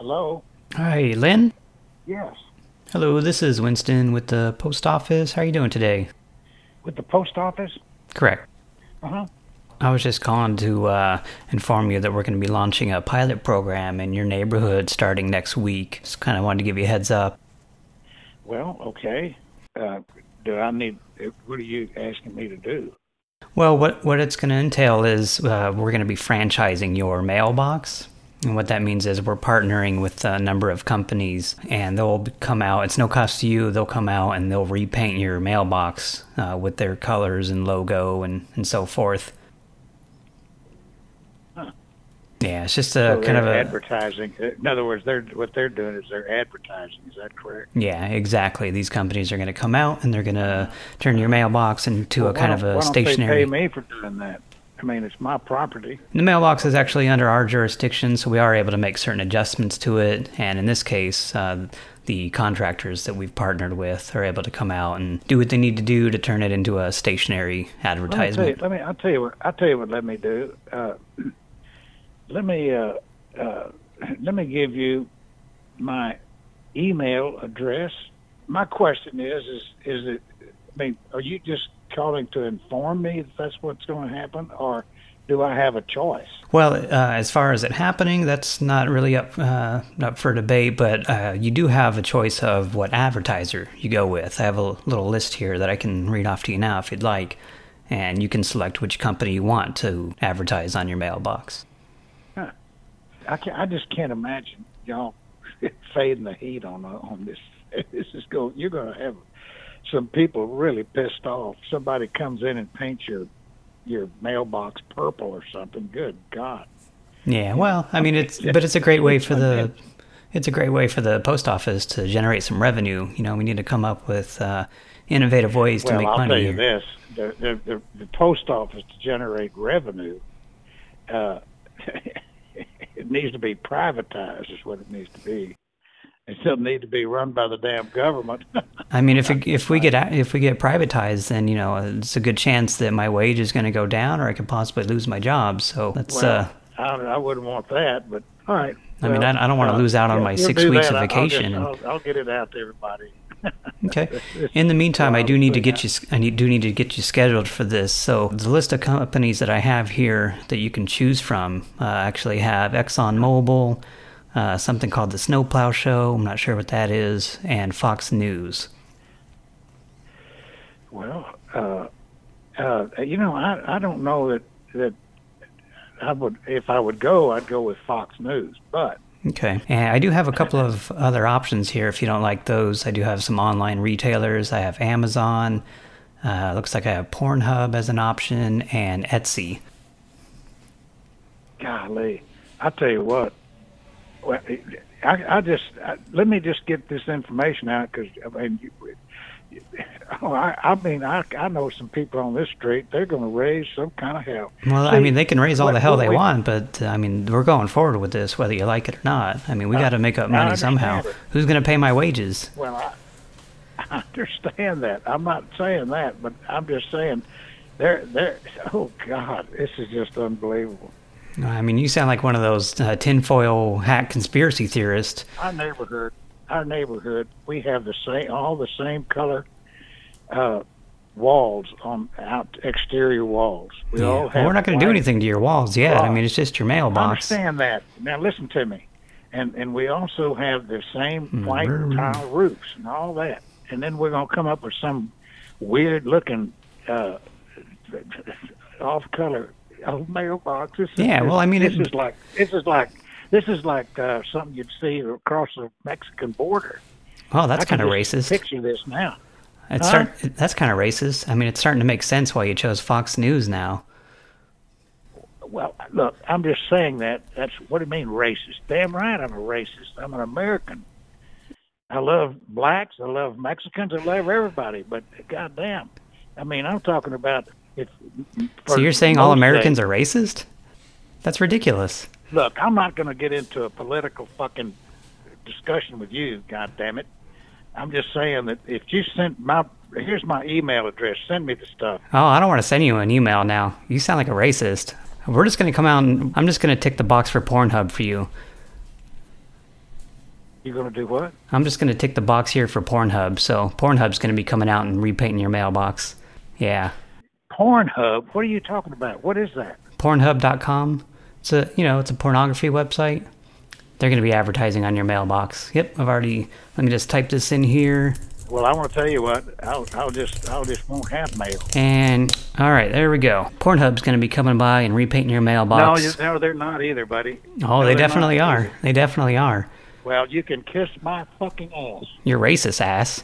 Hello? Hi, Lynn? Yes. Hello, this is Winston with the post office. How are you doing today? With the post office? Correct. Uh-huh. I was just calling to uh, inform you that we're going to be launching a pilot program in your neighborhood starting next week. Just kind of wanted to give you a heads up. Well, okay. Uh, do I need, what are you asking me to do? Well, what, what it's going to entail is uh, we're going to be franchising your mailbox. And what that means is we're partnering with a number of companies, and they'll come out. It's no cost to you. They'll come out and they'll repaint your mailbox uh, with their colors and logo and, and so forth. Huh. Yeah, it's just a So kind of a advertising. In other words, they're what they're doing is they're advertising. Is that correct? yeah, exactly. These companies are going to come out and they're going to turn your mailbox into Well, a kind of a why don't stationary. They pay me for doing that. I mean, it's my property. The mailbox is actually under our jurisdiction, so we are able to make certain adjustments to it. And in this case, uh, the contractors that we've partnered with are able to come out and do what they need to do to turn it into a stationary Let me tell you. advertisement. Let me. I'll tell you what. I'll tell you what. Let me do. Uh, let me. Uh, uh, let me give you my email address. My question is: is is it? I mean, are you just calling to inform me that that's what's going to happen, or do I have a choice? Well, uh, as far as it happening, that's not really up uh, up for debate. But uh, you do have a choice of what advertiser you go with. I have a little list here that I can read off to you now if you'd like, and you can select which company you want to advertise on your mailbox. I can I just can't imagine y'all fading the heat on on this. This is go. You're going to have some people really pissed off. Somebody comes in and paints your your mailbox purple or something. Good God! Yeah, well, I mean, it's but it's a great way for the it's a great way for the post office to generate some revenue. You know, we need to come up with uh, innovative ways to well, make I'll money. tell you this: the, the the the post office to generate revenue, uh, it needs to be privatized. Is what it needs to be. It doesn't need to be run by the damn government. I mean, if it, if we get if we get privatized, then you know it's a good chance that my wage is going to go down, or I could possibly lose my job. So that's Well, uh, I, I wouldn't want that, but all right. I mean, I- I don't wanna uh, lose out on yeah, my six weeks that. of vacation I'll, just, I'll, I'll get it out to everybody. okay. In the meantime, I do need to get you. I need, do need to get you scheduled for this. So the list of companies that I have here that you can choose from uh, actually have ExxonMobil, uh, something called the Snowplow Show. I'm not sure what that is, and Fox News. Well, uh, uh, you know, I, I don't know that that I would if I would go, I'd go with Fox News, but Okay. And I do have a couple of other options here if you don't like those. I do have some online retailers. I have Amazon. Uh, looks like I have Pornhub as an option and Etsy. golly, I tell you what. Well, I, I just I, let me just get this information out because I mean, you, oh, I, I mean, I I know some people on this street. They're going to raise some kind of hell. Well, I mean, they can raise all what- the hell they we- want, but uh, I mean, we're going forward with this, whether you like it or not. I mean, we got to make up money somehow. it. Who's going to pay my wages? Well, I, I understand that. I'm not saying that, but I'm just saying they're they're. Oh God, this is just unbelievable. I mean, you sound like one of those uh, tinfoil hat conspiracy theorists. Our neighborhood, our neighborhood, we have the same, all the same color uh, walls on out exterior walls. We Yeah. all Well, have. we're not going to do anything to your walls yet. I mean, it's just your I mailbox. understand that. Now listen to me, and and we also have the same Hmm, white brr. tile roofs and all that, and then we're gonna come up with some weird looking uh, off color mailbox. This is, Yeah, well, I mean, this it- is like this is like this is like uh, something you'd see across the Mexican border. Oh, that's kind of racist. Picture this now. It's Huh? start, that's kind of racist. I mean, it's starting to make sense why you chose Fox News now. Well, look, I'm just saying that. That's what do you mean racist? Damn right, I'm a racist. I'm an American. I love blacks. I love Mexicans. I love everybody. But goddamn, I mean, I'm talking about if. So you're saying all Americans are racist? That's ridiculous. Look, I'm not going to get into a political fucking discussion with you. God damn it! I'm just saying that if you sent my here's my email address. Send me the stuff. Oh, I don't want to send you an email now. You sound like a racist. We're just going to come out and I'm just going to tick the box for Pornhub for you. You're going to do what? I'm just going to tick the box here for Pornhub. So Pornhub's going to be coming out and repainting your mailbox. Yeah. Pornhub? What are you talking about? What is that? Pornhub.com. It's a you know it's a pornography website. They're going to be advertising on your mailbox. Yep, I've already. Let me just type this in here. Well, I want to tell you what. I'll, I'll just I'll just won't have mail. And all right, there we go. Pornhub's going to be coming by and repainting your mailbox. No, you, no, they're not either, buddy. oh, No, they definitely are. either. They definitely are. Well, you can kiss my fucking ass. You're racist ass.